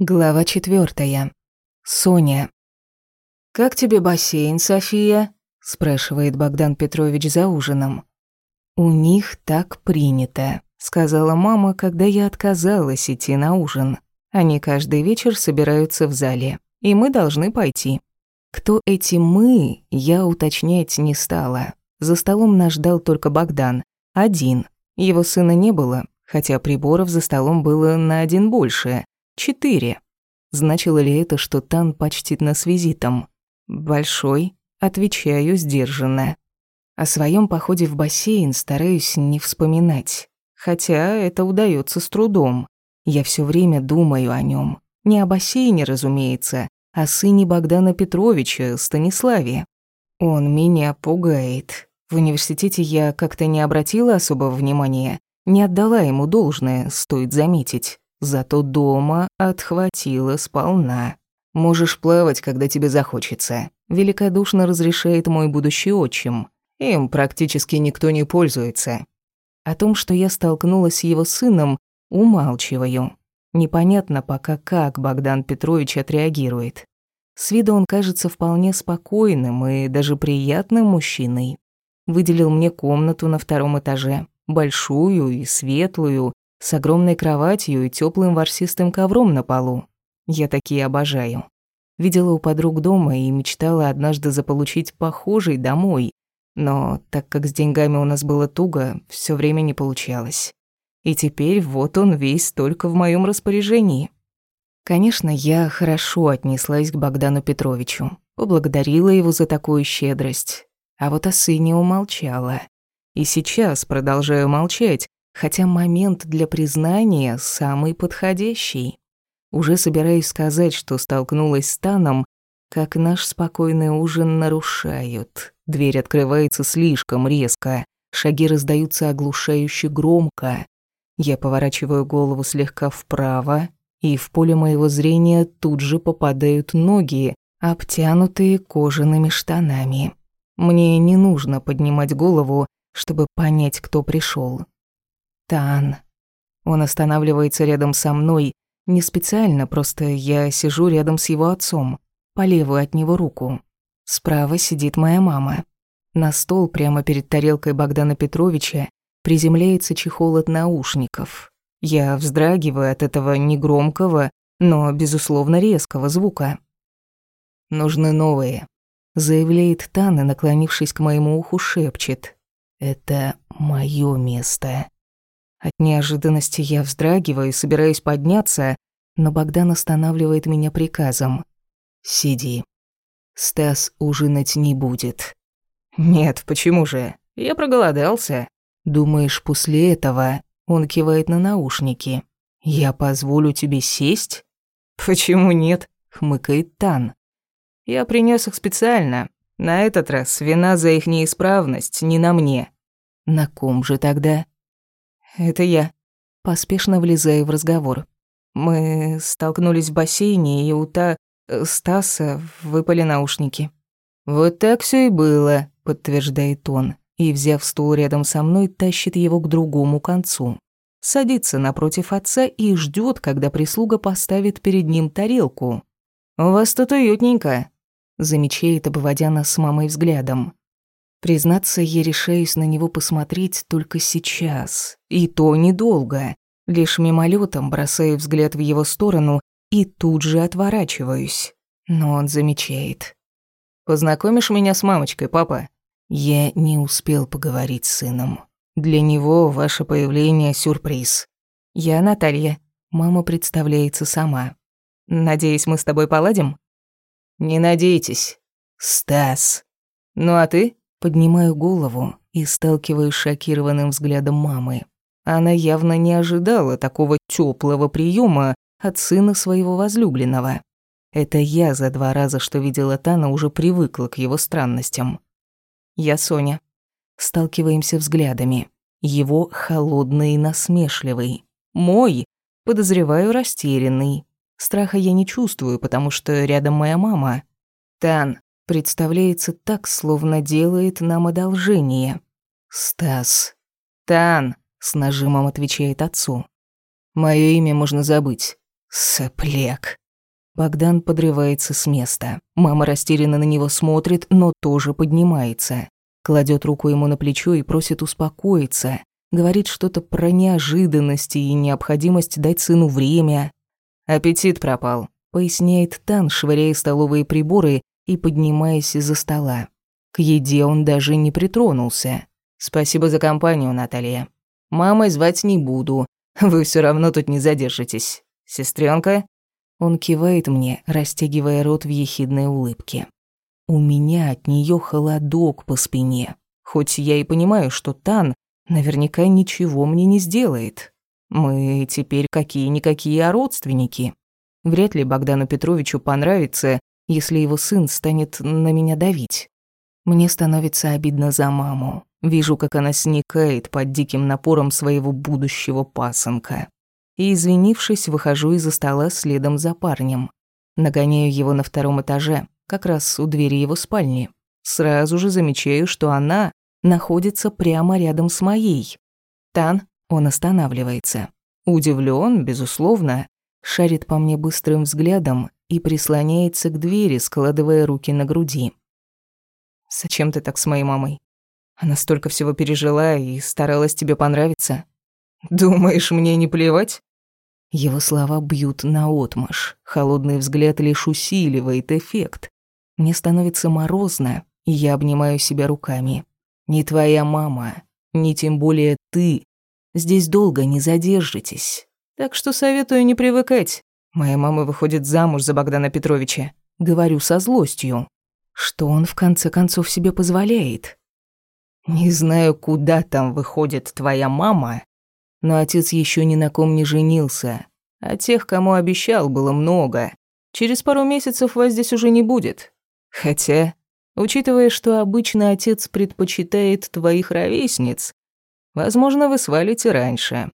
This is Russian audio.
Глава четвертая. Соня. «Как тебе бассейн, София?» – спрашивает Богдан Петрович за ужином. «У них так принято», – сказала мама, когда я отказалась идти на ужин. Они каждый вечер собираются в зале, и мы должны пойти. Кто эти «мы», я уточнять не стала. За столом нас ждал только Богдан. Один. Его сына не было, хотя приборов за столом было на один больше – Четыре. Значило ли это, что Тан почтит нас визитом? Большой. Отвечаю сдержанно. О своем походе в бассейн стараюсь не вспоминать. Хотя это удается с трудом. Я все время думаю о нем. Не о бассейне, разумеется, а о сыне Богдана Петровича, Станиславе. Он меня пугает. В университете я как-то не обратила особого внимания, не отдала ему должное, стоит заметить. Зато дома отхватила сполна. Можешь плавать, когда тебе захочется. Великодушно разрешает мой будущий отчим. Им практически никто не пользуется. О том, что я столкнулась с его сыном, умалчиваю. Непонятно пока, как Богдан Петрович отреагирует. С виду он кажется вполне спокойным и даже приятным мужчиной. Выделил мне комнату на втором этаже, большую и светлую, с огромной кроватью и теплым ворсистым ковром на полу. Я такие обожаю. Видела у подруг дома и мечтала однажды заполучить похожий домой, но так как с деньгами у нас было туго, все время не получалось. И теперь вот он весь только в моем распоряжении. Конечно, я хорошо отнеслась к Богдану Петровичу, поблагодарила его за такую щедрость, а вот о сыне умолчала. И сейчас продолжаю молчать, хотя момент для признания самый подходящий. Уже собираюсь сказать, что столкнулась с Таном, как наш спокойный ужин нарушают. Дверь открывается слишком резко, шаги раздаются оглушающе громко. Я поворачиваю голову слегка вправо, и в поле моего зрения тут же попадают ноги, обтянутые кожаными штанами. Мне не нужно поднимать голову, чтобы понять, кто пришел. Тан. Он останавливается рядом со мной, не специально, просто я сижу рядом с его отцом, по левую от него руку. Справа сидит моя мама. На стол прямо перед тарелкой Богдана Петровича приземляется чехол от наушников. Я вздрагиваю от этого негромкого, но, безусловно, резкого звука. «Нужны новые», — заявляет Тан и, наклонившись к моему уху, шепчет. «Это моё место». От неожиданности я вздрагиваю и собираюсь подняться, но Богдан останавливает меня приказом. «Сиди. Стас ужинать не будет». «Нет, почему же? Я проголодался». «Думаешь, после этого...» Он кивает на наушники. «Я позволю тебе сесть?» «Почему нет?» — хмыкает Тан. «Я принес их специально. На этот раз вина за их неисправность не на мне». «На ком же тогда?» Это я. Поспешно влезаю в разговор. Мы столкнулись в бассейне, и у та... Э, Стаса выпали наушники. «Вот так все и было», — подтверждает он, и, взяв стул рядом со мной, тащит его к другому концу. Садится напротив отца и ждет, когда прислуга поставит перед ним тарелку. «У вас тут уютненько», — замечает, обводя нас с мамой взглядом. Признаться, я решаюсь на него посмотреть только сейчас. И то недолго. Лишь мимолетом бросаю взгляд в его сторону и тут же отворачиваюсь. Но он замечает. «Познакомишь меня с мамочкой, папа?» Я не успел поговорить с сыном. Для него ваше появление — сюрприз. Я Наталья. Мама представляется сама. Надеюсь, мы с тобой поладим? Не надейтесь. Стас. Ну а ты? Поднимаю голову и сталкиваюсь с шокированным взглядом мамы. Она явно не ожидала такого теплого приема от сына своего возлюбленного. Это я за два раза, что видела Тана, уже привыкла к его странностям. Я Соня. Сталкиваемся взглядами. Его холодный и насмешливый. Мой, подозреваю, растерянный. Страха я не чувствую, потому что рядом моя мама. Тан, Представляется так, словно делает нам одолжение. «Стас». «Тан», — с нажимом отвечает отцу. «Моё имя можно забыть. Сопляк. Богдан подрывается с места. Мама растерянно на него смотрит, но тоже поднимается. Кладет руку ему на плечо и просит успокоиться. Говорит что-то про неожиданности и необходимость дать сыну время. «Аппетит пропал», — поясняет Тан, швыряя столовые приборы и поднимаясь из-за стола. К еде он даже не притронулся. «Спасибо за компанию, Наталья. Мамой звать не буду. Вы все равно тут не задержитесь. Сестренка, он кивает мне, растягивая рот в ехидной улыбке. У меня от нее холодок по спине. Хоть я и понимаю, что Тан наверняка ничего мне не сделает. Мы теперь какие-никакие родственники. Вряд ли Богдану Петровичу понравится, если его сын станет на меня давить. Мне становится обидно за маму. Вижу, как она сникает под диким напором своего будущего пасынка и, извинившись, выхожу из-за стола следом за парнем. Нагоняю его на втором этаже, как раз у двери его спальни. Сразу же замечаю, что она находится прямо рядом с моей. Тан, он останавливается. Удивлен, безусловно, шарит по мне быстрым взглядом и прислоняется к двери, складывая руки на груди. «Зачем ты так с моей мамой? Она столько всего пережила и старалась тебе понравиться. Думаешь, мне не плевать?» Его слова бьют наотмашь. Холодный взгляд лишь усиливает эффект. Мне становится морозно, и я обнимаю себя руками. Не твоя мама, не тем более ты. Здесь долго не задержитесь. Так что советую не привыкать. Моя мама выходит замуж за Богдана Петровича. Говорю со злостью. Что он в конце концов себе позволяет? Не знаю, куда там выходит твоя мама, но отец еще ни на ком не женился. А тех, кому обещал, было много. Через пару месяцев вас здесь уже не будет. Хотя, учитывая, что обычно отец предпочитает твоих ровесниц, возможно, вы свалите раньше.